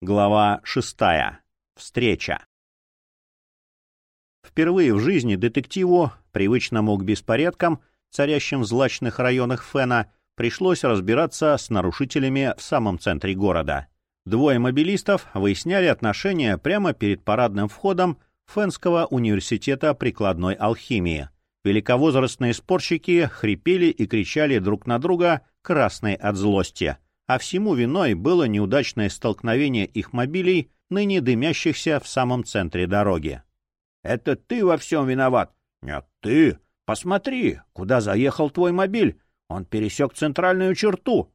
Глава шестая. Встреча. Впервые в жизни детективу, привычному к беспорядкам, царящим в злачных районах Фена, пришлось разбираться с нарушителями в самом центре города. Двое мобилистов выясняли отношения прямо перед парадным входом Фенского университета прикладной алхимии. Великовозрастные спорщики хрипели и кричали друг на друга, красные от злости — а всему виной было неудачное столкновение их мобилей, ныне дымящихся в самом центре дороги. — Это ты во всем виноват? — Нет, ты. Посмотри, куда заехал твой мобиль. Он пересек центральную черту.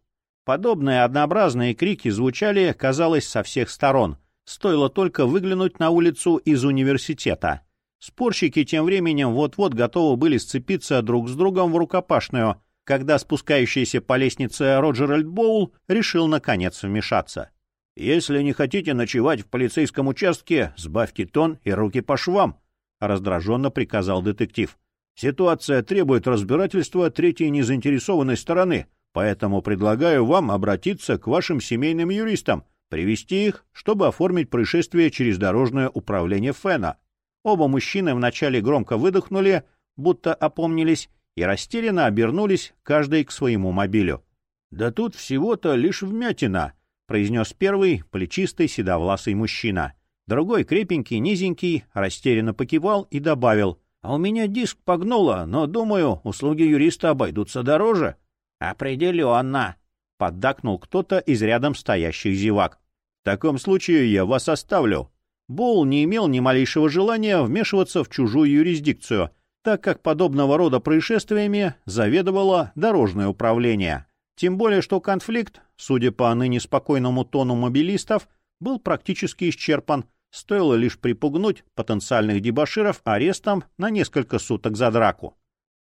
Подобные однообразные крики звучали, казалось, со всех сторон. Стоило только выглянуть на улицу из университета. Спорщики тем временем вот-вот готовы были сцепиться друг с другом в рукопашную — когда спускающийся по лестнице Роджер Боул решил наконец вмешаться. «Если не хотите ночевать в полицейском участке, сбавьте тон и руки по швам», — раздраженно приказал детектив. «Ситуация требует разбирательства третьей незаинтересованной стороны, поэтому предлагаю вам обратиться к вашим семейным юристам, привести их, чтобы оформить происшествие через дорожное управление Фена». Оба мужчины вначале громко выдохнули, будто опомнились, и растерянно обернулись каждый к своему мобилю. «Да тут всего-то лишь вмятина», — произнес первый плечистый седовласый мужчина. Другой, крепенький, низенький, растерянно покивал и добавил. «А у меня диск погнуло, но, думаю, услуги юриста обойдутся дороже». «Определенно», — поддакнул кто-то из рядом стоящих зевак. «В таком случае я вас оставлю». Боул не имел ни малейшего желания вмешиваться в чужую юрисдикцию — так как подобного рода происшествиями заведовало дорожное управление. Тем более, что конфликт, судя по ныне спокойному тону мобилистов, был практически исчерпан, стоило лишь припугнуть потенциальных дебоширов арестом на несколько суток за драку.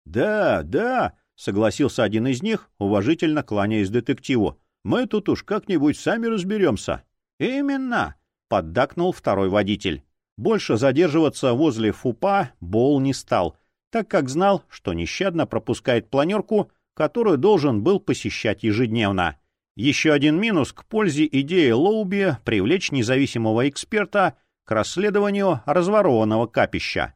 «Да, да», — согласился один из них, уважительно кланяясь детективу, — «мы тут уж как-нибудь сами разберемся». «Именно», — поддакнул второй водитель. Больше задерживаться возле ФУПа Бол не стал — так как знал, что нещадно пропускает планерку, которую должен был посещать ежедневно. Еще один минус к пользе идеи Лоуби привлечь независимого эксперта к расследованию разворованного капища.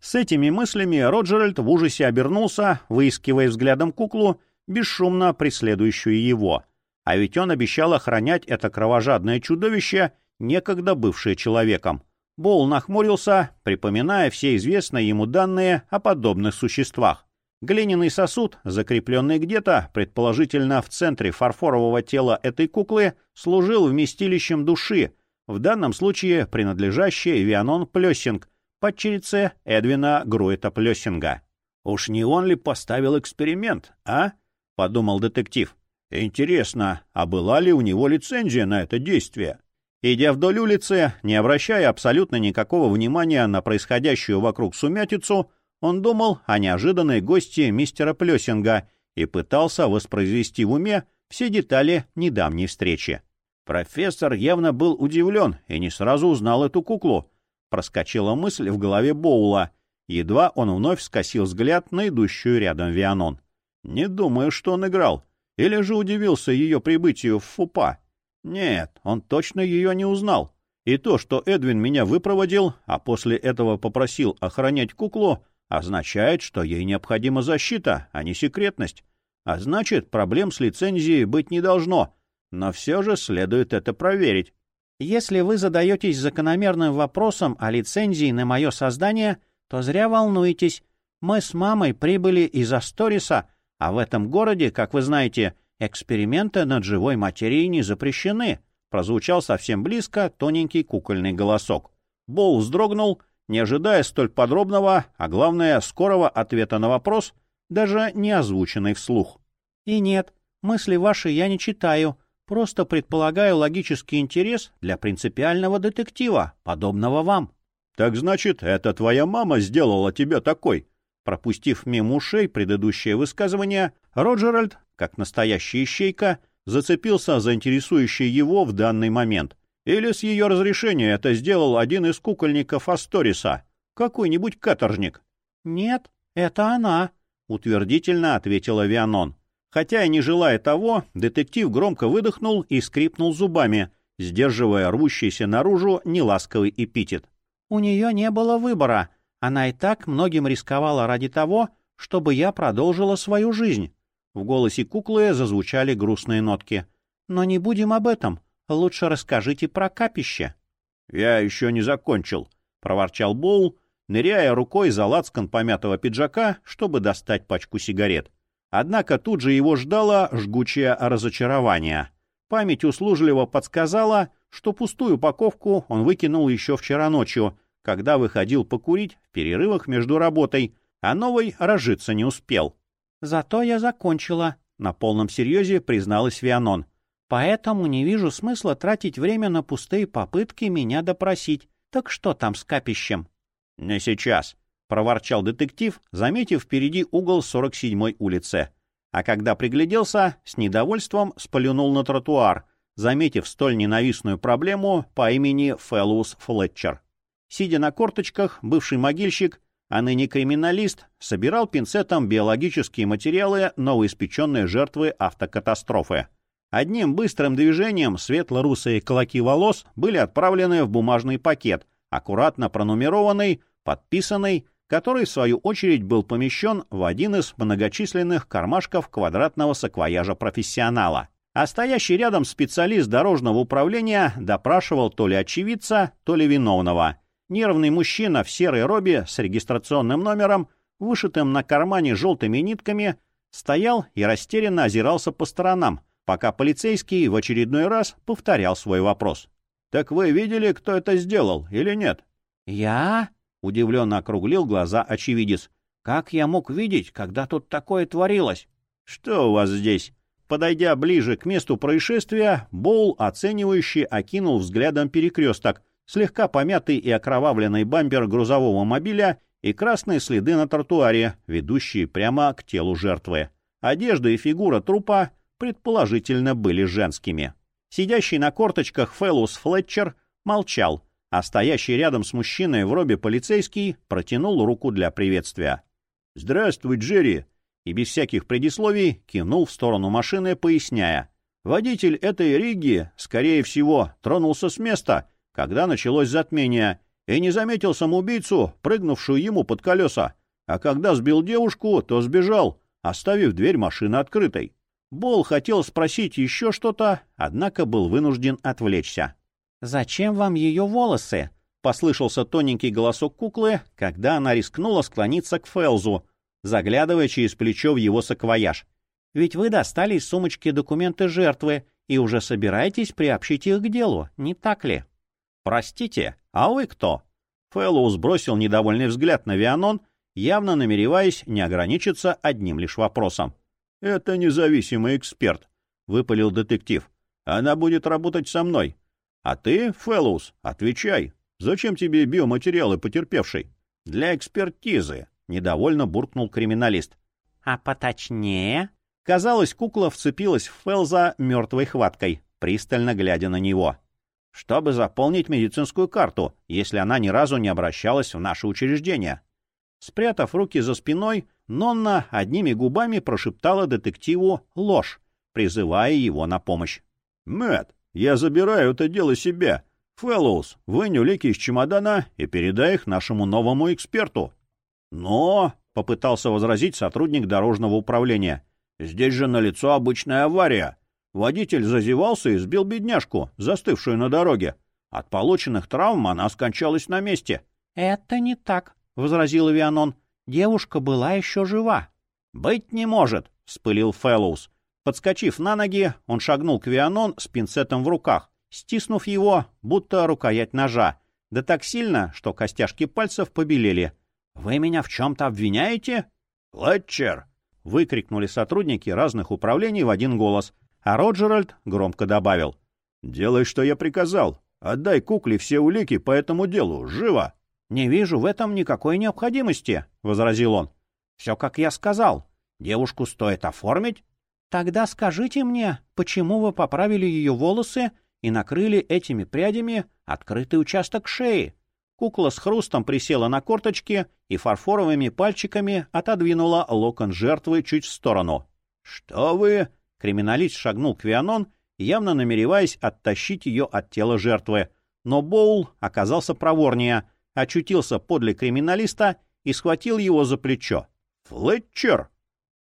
С этими мыслями Роджеральд в ужасе обернулся, выискивая взглядом куклу, бесшумно преследующую его. А ведь он обещал охранять это кровожадное чудовище, некогда бывшее человеком. Бол нахмурился, припоминая все известные ему данные о подобных существах. Глиняный сосуд, закрепленный где-то, предположительно в центре фарфорового тела этой куклы, служил вместилищем души, в данном случае принадлежащей Вианон Плессинг, падчерице Эдвина Груэта Плессинга. «Уж не он ли поставил эксперимент, а?» — подумал детектив. «Интересно, а была ли у него лицензия на это действие?» Идя вдоль улицы, не обращая абсолютно никакого внимания на происходящую вокруг сумятицу, он думал о неожиданной гости мистера Плесинга и пытался воспроизвести в уме все детали недавней встречи. Профессор явно был удивлен и не сразу узнал эту куклу. Проскочила мысль в голове Боула. Едва он вновь скосил взгляд на идущую рядом Вианон. Не думаю, что он играл. Или же удивился ее прибытию в Фупа. Нет, он точно ее не узнал. И то, что Эдвин меня выпроводил, а после этого попросил охранять куклу, означает, что ей необходима защита, а не секретность. А значит, проблем с лицензией быть не должно. Но все же следует это проверить. Если вы задаетесь закономерным вопросом о лицензии на мое создание, то зря волнуетесь. Мы с мамой прибыли из Асториса, а в этом городе, как вы знаете, «Эксперименты над живой материей не запрещены», — прозвучал совсем близко тоненький кукольный голосок. Бол вздрогнул, не ожидая столь подробного, а главное, скорого ответа на вопрос, даже не озвученный вслух. «И нет, мысли ваши я не читаю, просто предполагаю логический интерес для принципиального детектива, подобного вам». «Так значит, это твоя мама сделала тебя такой?» Пропустив мимо ушей предыдущее высказывание, Роджеральд как настоящая ищейка, зацепился за интересующий его в данный момент. Или с ее разрешения это сделал один из кукольников Асториса, какой-нибудь каторжник. «Нет, это она», — утвердительно ответила Вианон. Хотя и не желая того, детектив громко выдохнул и скрипнул зубами, сдерживая рвущийся наружу неласковый эпитет. «У нее не было выбора. Она и так многим рисковала ради того, чтобы я продолжила свою жизнь». В голосе куклы зазвучали грустные нотки. «Но не будем об этом. Лучше расскажите про капище». «Я еще не закончил», — проворчал Боул, ныряя рукой за лацкан помятого пиджака, чтобы достать пачку сигарет. Однако тут же его ждало жгучее разочарование. Память услужливо подсказала, что пустую упаковку он выкинул еще вчера ночью, когда выходил покурить в перерывах между работой, а новый разжиться не успел. «Зато я закончила», — на полном серьезе призналась Вианон. «Поэтому не вижу смысла тратить время на пустые попытки меня допросить. Так что там с капищем?» «Не сейчас», — проворчал детектив, заметив впереди угол 47-й улицы. А когда пригляделся, с недовольством сплюнул на тротуар, заметив столь ненавистную проблему по имени Фэллоус Флетчер. Сидя на корточках, бывший могильщик, а ныне криминалист, собирал пинцетом биологические материалы новоиспеченной жертвы автокатастрофы. Одним быстрым движением светло-русые клоки волос были отправлены в бумажный пакет, аккуратно пронумерованный, подписанный, который, в свою очередь, был помещен в один из многочисленных кармашков квадратного саквояжа профессионала. А стоящий рядом специалист дорожного управления допрашивал то ли очевидца, то ли виновного. Нервный мужчина в серой робе с регистрационным номером, вышитым на кармане желтыми нитками, стоял и растерянно озирался по сторонам, пока полицейский в очередной раз повторял свой вопрос. «Так вы видели, кто это сделал, или нет?» «Я?» — удивленно округлил глаза очевидец. «Как я мог видеть, когда тут такое творилось?» «Что у вас здесь?» Подойдя ближе к месту происшествия, Боул, оценивающий, окинул взглядом перекресток, слегка помятый и окровавленный бампер грузового мобиля и красные следы на тротуаре, ведущие прямо к телу жертвы. Одежда и фигура трупа, предположительно, были женскими. Сидящий на корточках Фэллус Флетчер молчал, а стоящий рядом с мужчиной в робе полицейский протянул руку для приветствия. «Здравствуй, Джерри!» и без всяких предисловий кинул в сторону машины, поясняя. Водитель этой Риги, скорее всего, тронулся с места, когда началось затмение, и не заметил самоубийцу, прыгнувшую ему под колеса. А когда сбил девушку, то сбежал, оставив дверь машины открытой. Бол хотел спросить еще что-то, однако был вынужден отвлечься. «Зачем вам ее волосы?» — послышался тоненький голосок куклы, когда она рискнула склониться к Фелзу, заглядывая через плечо в его саквояж. «Ведь вы достали из сумочки документы жертвы и уже собираетесь приобщить их к делу, не так ли?» «Простите, а вы кто?» Фэллоу бросил недовольный взгляд на Вианон, явно намереваясь не ограничиться одним лишь вопросом. «Это независимый эксперт», — выпалил детектив. «Она будет работать со мной. А ты, Фэллоус, отвечай. Зачем тебе биоматериалы потерпевшей? Для экспертизы», — недовольно буркнул криминалист. «А поточнее?» Казалось, кукла вцепилась в Фелза мертвой хваткой, пристально глядя на него. «Чтобы заполнить медицинскую карту, если она ни разу не обращалась в наше учреждение». Спрятав руки за спиной, Нонна одними губами прошептала детективу ложь, призывая его на помощь. Мэт, я забираю это дело себе. Фэллоус, вынь улики из чемодана и передай их нашему новому эксперту». «Но...» — попытался возразить сотрудник дорожного управления. «Здесь же налицо обычная авария. Водитель зазевался и сбил бедняжку, застывшую на дороге. От полученных травм она скончалась на месте». «Это не так», — возразил Вианон. «Девушка была еще жива». «Быть не может», — вспылил Фэллоус. Подскочив на ноги, он шагнул к Вианон с пинцетом в руках, стиснув его, будто рукоять ножа, да так сильно, что костяшки пальцев побелели. «Вы меня в чем-то обвиняете?» «Летчер!» — выкрикнули сотрудники разных управлений в один голос, а Роджеральд громко добавил. «Делай, что я приказал. Отдай кукле все улики по этому делу. Живо!» «Не вижу в этом никакой необходимости», — возразил он. «Все, как я сказал. Девушку стоит оформить». «Тогда скажите мне, почему вы поправили ее волосы и накрыли этими прядями открытый участок шеи?» Кукла с хрустом присела на корточки и фарфоровыми пальчиками отодвинула локон жертвы чуть в сторону. «Что вы?» Криминалист шагнул к Вианон явно намереваясь оттащить ее от тела жертвы. Но Боул оказался проворнее, очутился подле криминалиста и схватил его за плечо. «Флетчер!»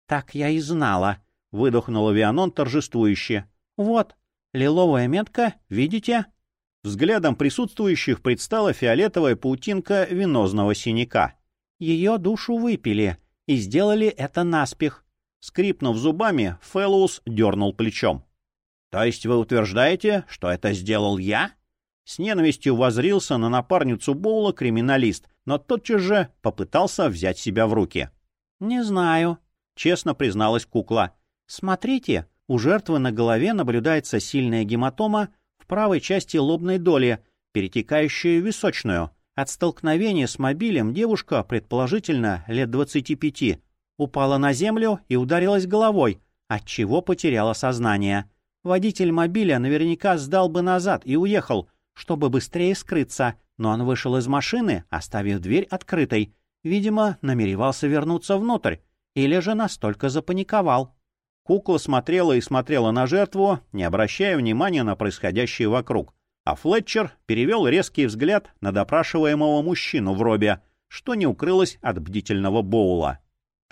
«Так я и знала», — выдохнула Вианон торжествующе. «Вот, лиловая метка, видите?» Взглядом присутствующих предстала фиолетовая паутинка венозного синяка. Ее душу выпили и сделали это наспех. Скрипнув зубами, Фэллоус дернул плечом. «То есть вы утверждаете, что это сделал я?» С ненавистью возрился на напарницу Боула криминалист, но тотчас же попытался взять себя в руки. «Не знаю», — честно призналась кукла. «Смотрите, у жертвы на голове наблюдается сильная гематома в правой части лобной доли, перетекающая в височную. От столкновения с мобилем девушка, предположительно, лет двадцати пяти, упала на землю и ударилась головой, отчего потеряла сознание. Водитель мобиля наверняка сдал бы назад и уехал, чтобы быстрее скрыться, но он вышел из машины, оставив дверь открытой. Видимо, намеревался вернуться внутрь, или же настолько запаниковал. Кукла смотрела и смотрела на жертву, не обращая внимания на происходящее вокруг. А Флетчер перевел резкий взгляд на допрашиваемого мужчину в робе, что не укрылось от бдительного Боула.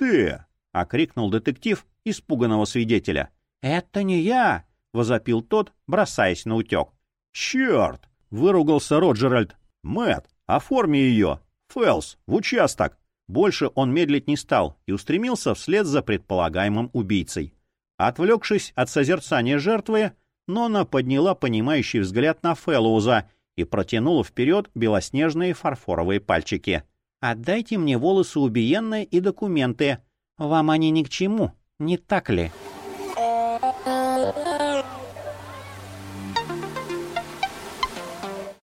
«Ты!» — окрикнул детектив испуганного свидетеля. «Это не я!» — возопил тот, бросаясь на утек. «Черт!» — выругался Роджеральд. Мэт, оформи ее! Фэлс, в участок!» Больше он медлить не стал и устремился вслед за предполагаемым убийцей. Отвлекшись от созерцания жертвы, Нона подняла понимающий взгляд на Фэллоуза и протянула вперед белоснежные фарфоровые пальчики. «Отдайте мне волосы убиенные и документы. Вам они ни к чему, не так ли?»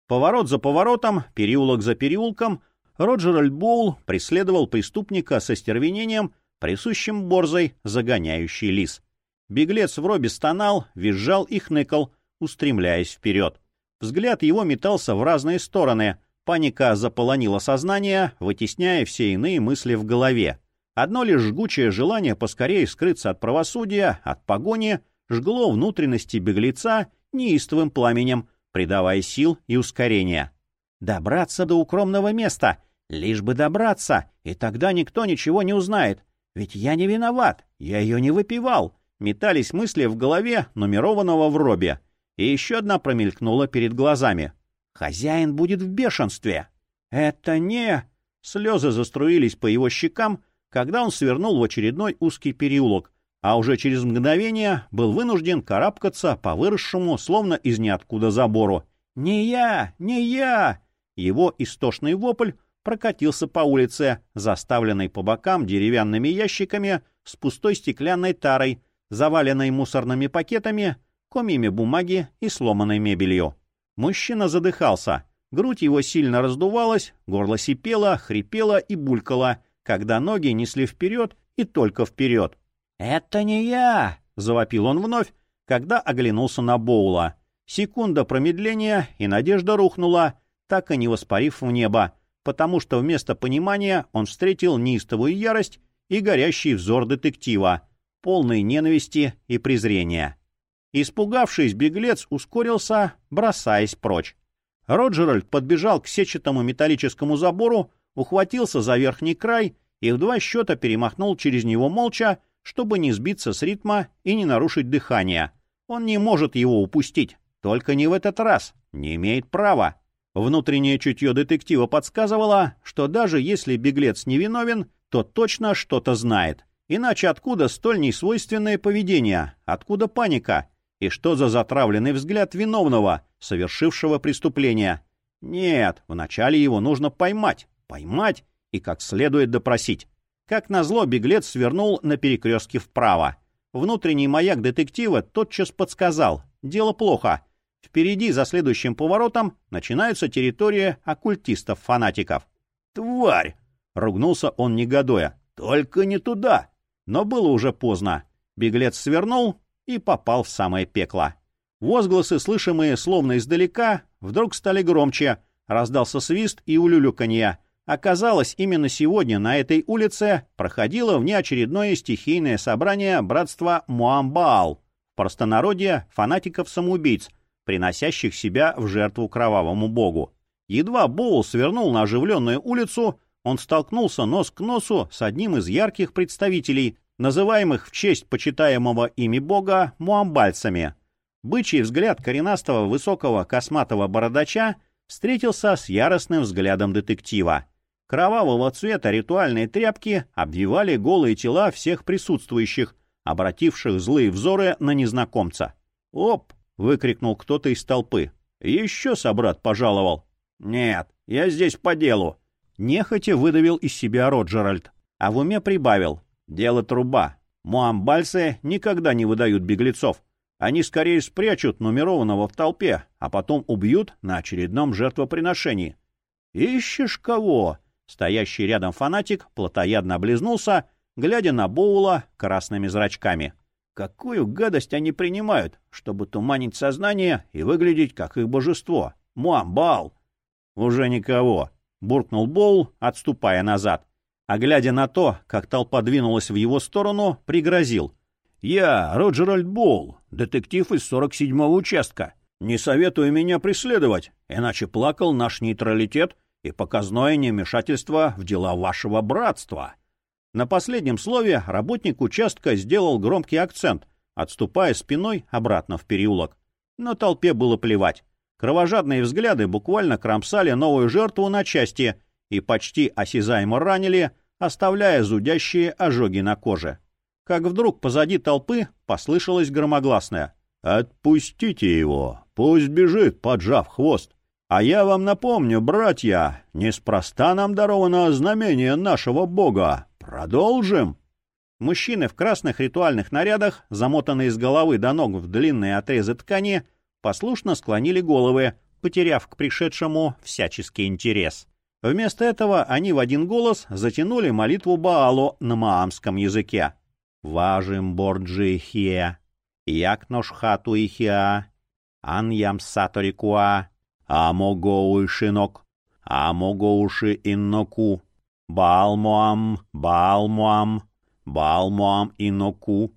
Поворот за поворотом, переулок за переулком, Роджер Альтбоул преследовал преступника со стервенением, присущим борзой, загоняющий лис. Беглец в робе стонал, визжал и хныкал, устремляясь вперед. Взгляд его метался в разные стороны. Паника заполонила сознание, вытесняя все иные мысли в голове. Одно лишь жгучее желание поскорее скрыться от правосудия, от погони, жгло внутренности беглеца неистовым пламенем, придавая сил и ускорения. Добраться до укромного места, лишь бы добраться, и тогда никто ничего не узнает. Ведь я не виноват, я ее не выпивал. Метались мысли в голове нумерованного в робе. И еще одна промелькнула перед глазами. Хозяин будет в бешенстве. Это не... Слезы заструились по его щекам, когда он свернул в очередной узкий переулок, а уже через мгновение был вынужден карабкаться по выросшему, словно из ниоткуда забору. «Не я! Не я!» Его истошный вопль прокатился по улице, заставленной по бокам деревянными ящиками с пустой стеклянной тарой, заваленной мусорными пакетами, комьями бумаги и сломанной мебелью. Мужчина задыхался, грудь его сильно раздувалась, горло сипело, хрипело и булькало, когда ноги несли вперед и только вперед. «Это не я!» — завопил он вновь, когда оглянулся на Боула. Секунда промедления, и надежда рухнула, так и не воспарив в небо, потому что вместо понимания он встретил неистовую ярость и горящий взор детектива, полный ненависти и презрения. Испугавшись, беглец ускорился, бросаясь прочь. Роджеральд подбежал к сетчатому металлическому забору, ухватился за верхний край и в два счета перемахнул через него молча, чтобы не сбиться с ритма и не нарушить дыхание. Он не может его упустить, только не в этот раз, не имеет права. Внутреннее чутье детектива подсказывало, что даже если беглец невиновен, то точно что-то знает. Иначе откуда столь несвойственное поведение? Откуда паника? И что за затравленный взгляд виновного, совершившего преступление? Нет, вначале его нужно поймать. Поймать и как следует допросить. Как назло, беглец свернул на перекрестке вправо. Внутренний маяк детектива тотчас подсказал. Дело плохо. Впереди, за следующим поворотом, начинается территория оккультистов-фанатиков. «Тварь!» — ругнулся он негодуя. «Только не туда!» Но было уже поздно. Беглец свернул и попал в самое пекло. Возгласы, слышимые словно издалека, вдруг стали громче. Раздался свист и улюлюканье. Оказалось, именно сегодня на этой улице проходило внеочередное стихийное собрание братства Муамбаал. Простонародье фанатиков-самоубийц, приносящих себя в жертву кровавому богу. Едва Боул свернул на оживленную улицу, он столкнулся нос к носу с одним из ярких представителей, называемых в честь почитаемого ими бога муамбальцами. Бычий взгляд коренастого высокого косматого бородача встретился с яростным взглядом детектива. Кровавого цвета ритуальные тряпки обвивали голые тела всех присутствующих, обративших злые взоры на незнакомца. «Оп!» — выкрикнул кто-то из толпы. «Еще собрат пожаловал». «Нет, я здесь по делу», — нехотя выдавил из себя Роджеральд, а в уме прибавил. «Дело труба. Муамбальцы никогда не выдают беглецов. Они скорее спрячут нумерованного в толпе, а потом убьют на очередном жертвоприношении». «Ищешь кого?» Стоящий рядом фанатик плотоядно облизнулся, глядя на Боула красными зрачками. Какую гадость они принимают, чтобы туманить сознание и выглядеть как их божество? Муамбал! Уже никого, буркнул Боул, отступая назад. А глядя на то, как толпа двинулась в его сторону, пригрозил. «Я Роджеральд Боул, детектив из 47-го участка. Не советую меня преследовать, иначе плакал наш нейтралитет и показное невмешательство в дела вашего братства. На последнем слове работник участка сделал громкий акцент, отступая спиной обратно в переулок. Но толпе было плевать. Кровожадные взгляды буквально кромсали новую жертву на части и почти осязаемо ранили, оставляя зудящие ожоги на коже. Как вдруг позади толпы послышалось громогласное «Отпустите его, пусть бежит, поджав хвост». А я вам напомню, братья, неспроста нам даровано знамение нашего бога. Продолжим. Мужчины в красных ритуальных нарядах, замотанные с головы до ног в длинные отрезы ткани, послушно склонили головы, потеряв к пришедшему всяческий интерес. Вместо этого они в один голос затянули молитву Баалу на маамском языке. «Важим борджи хе, як нош хату ихиа, ан ям саторикуа, Амогоуи шинок, амогоуши инноку, Балмуам, Балмуам, Балмуам инноку.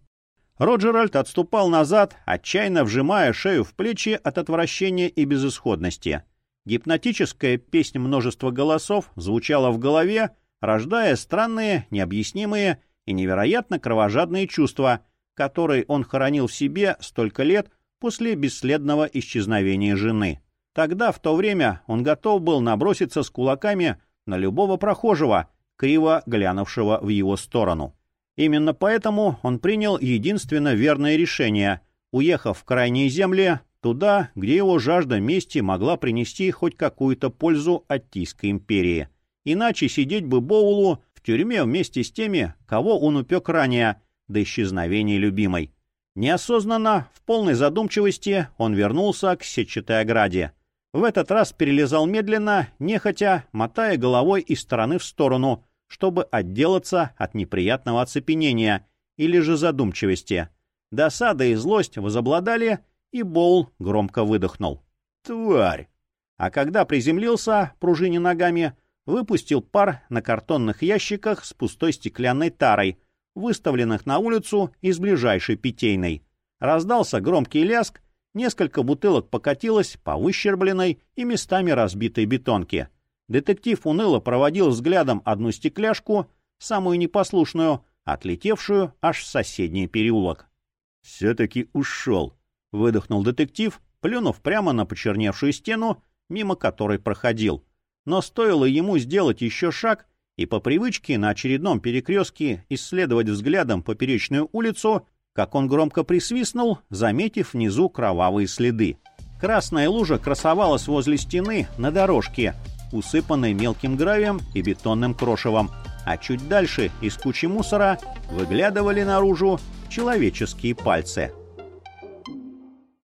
Роджеральд отступал назад, отчаянно вжимая шею в плечи от отвращения и безысходности. Гипнотическая песнь множества голосов звучала в голове, рождая странные, необъяснимые и невероятно кровожадные чувства, которые он хоронил в себе столько лет после бесследного исчезновения жены. Тогда, в то время, он готов был наброситься с кулаками на любого прохожего, криво глянувшего в его сторону. Именно поэтому он принял единственно верное решение, уехав в крайние земли, туда, где его жажда мести могла принести хоть какую-то пользу от Тийской империи. Иначе сидеть бы Боулу в тюрьме вместе с теми, кого он упек ранее, до исчезновения любимой. Неосознанно, в полной задумчивости, он вернулся к сетчатой ограде. В этот раз перелезал медленно, нехотя, мотая головой из стороны в сторону, чтобы отделаться от неприятного оцепенения или же задумчивости. Досада и злость возобладали, и Боул громко выдохнул. «Тварь!» А когда приземлился, пружине ногами, выпустил пар на картонных ящиках с пустой стеклянной тарой, выставленных на улицу из ближайшей питейной. Раздался громкий ляск, Несколько бутылок покатилось по выщербленной и местами разбитой бетонке. Детектив уныло проводил взглядом одну стекляшку, самую непослушную, отлетевшую аж в соседний переулок. «Все-таки ушел», — выдохнул детектив, плюнув прямо на почерневшую стену, мимо которой проходил. Но стоило ему сделать еще шаг и по привычке на очередном перекрестке исследовать взглядом поперечную улицу, как он громко присвистнул, заметив внизу кровавые следы. Красная лужа красовалась возле стены на дорожке, усыпанной мелким гравием и бетонным крошевом, а чуть дальше из кучи мусора выглядывали наружу человеческие пальцы.